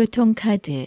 교통카드.